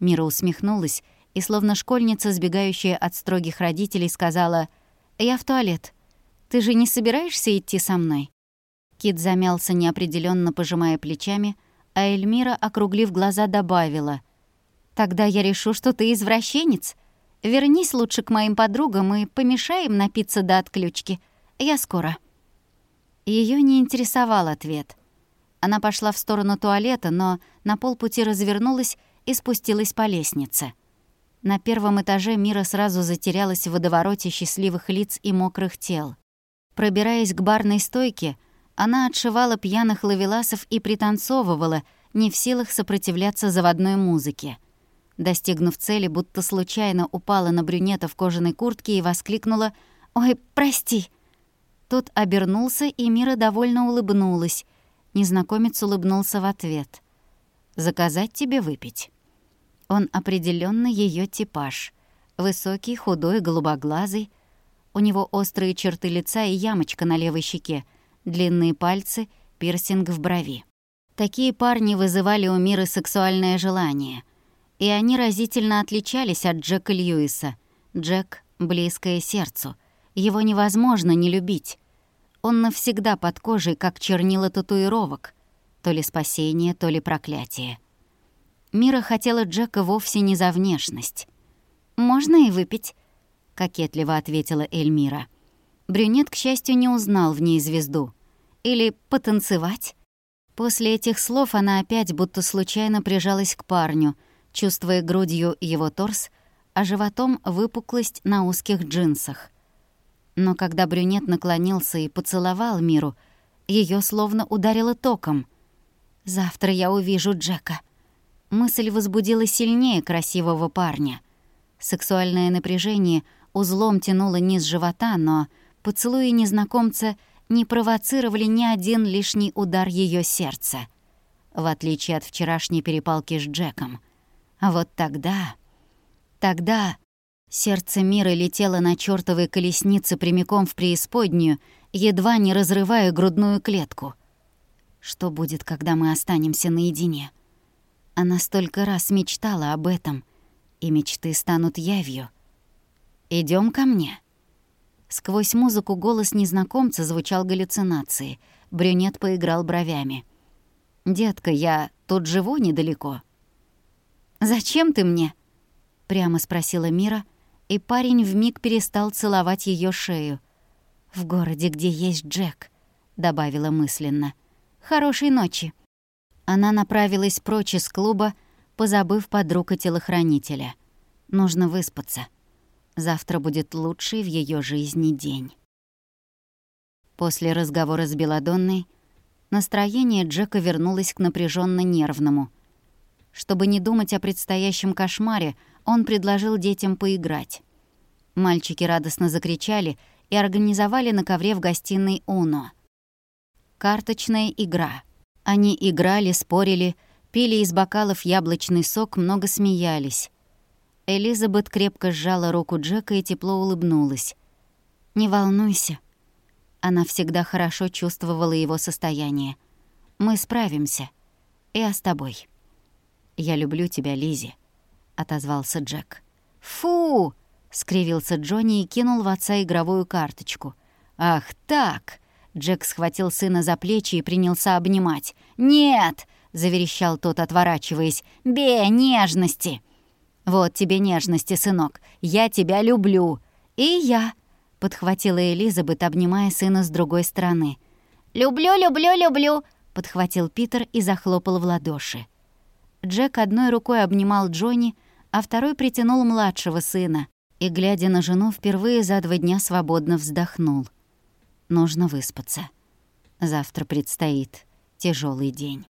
Мира усмехнулась и, словно школьница, сбегающая от строгих родителей, сказала «Я в туалет. Ты же не собираешься идти со мной?» Кит замялся, неопределенно пожимая плечами, а Эльмира, округлив глаза, добавила «Тогда я решу, что ты извращенец. Вернись лучше к моим подругам и помешаем напиться до отключки. Я скоро». Ее не интересовал ответ. Она пошла в сторону туалета, но на полпути развернулась и спустилась по лестнице. На первом этаже Мира сразу затерялась в водовороте счастливых лиц и мокрых тел. Пробираясь к барной стойке, она отшивала пьяных лавеласов и пританцовывала, не в силах сопротивляться заводной музыке. Достигнув цели, будто случайно упала на брюнета в кожаной куртке и воскликнула «Ой, прости!». Тот обернулся, и Мира довольно улыбнулась. Незнакомец улыбнулся в ответ. «Заказать тебе выпить?» Он определенно ее типаж. Высокий, худой, голубоглазый. У него острые черты лица и ямочка на левой щеке, длинные пальцы, пирсинг в брови. Такие парни вызывали у Миры сексуальное желание. И они разительно отличались от Джека Льюиса. Джек — близкое сердцу. Его невозможно не любить. Он навсегда под кожей, как чернила татуировок. То ли спасение, то ли проклятие. Мира хотела Джека вовсе не за внешность. «Можно и выпить», — кокетливо ответила Эльмира. Брюнет, к счастью, не узнал в ней звезду. Или потанцевать. После этих слов она опять будто случайно прижалась к парню, чувствуя грудью его торс, а животом выпуклость на узких джинсах. Но когда брюнет наклонился и поцеловал Миру, ее словно ударило током. «Завтра я увижу Джека». Мысль возбудила сильнее красивого парня. Сексуальное напряжение узлом тянуло низ живота, но поцелуи незнакомца не провоцировали ни один лишний удар ее сердца, в отличие от вчерашней перепалки с Джеком. А вот тогда... Тогда сердце мира летело на чёртовой колеснице прямиком в преисподнюю, едва не разрывая грудную клетку. Что будет, когда мы останемся наедине? Она столько раз мечтала об этом, и мечты станут явью. Идем ко мне». Сквозь музыку голос незнакомца звучал галлюцинации. Брюнет поиграл бровями. «Детка, я тут живу недалеко». «Зачем ты мне?» — прямо спросила Мира, и парень вмиг перестал целовать ее шею. «В городе, где есть Джек», — добавила мысленно. «Хорошей ночи». Она направилась прочь из клуба, позабыв подруг и телохранителя. Нужно выспаться. Завтра будет лучший в ее жизни день. После разговора с Беладонной настроение Джека вернулось к напряженно нервному. Чтобы не думать о предстоящем кошмаре, он предложил детям поиграть. Мальчики радостно закричали и организовали на ковре в гостиной Уно. Карточная игра. Они играли, спорили, пили из бокалов яблочный сок, много смеялись. Элизабет крепко сжала руку Джека и тепло улыбнулась. «Не волнуйся». Она всегда хорошо чувствовала его состояние. «Мы справимся. Я с тобой». «Я люблю тебя, Лизи, отозвался Джек. «Фу!» — скривился Джонни и кинул в отца игровую карточку. «Ах так!» Джек схватил сына за плечи и принялся обнимать. «Нет!» — заверещал тот, отворачиваясь. «Бе, нежности!» «Вот тебе нежности, сынок. Я тебя люблю». «И я», — подхватила Элизабет, обнимая сына с другой стороны. «Люблю, люблю, люблю», — подхватил Питер и захлопал в ладоши. Джек одной рукой обнимал Джонни, а второй притянул младшего сына и, глядя на жену, впервые за два дня свободно вздохнул. Нужно выспаться. Завтра предстоит тяжелый день.